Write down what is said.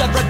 Separate.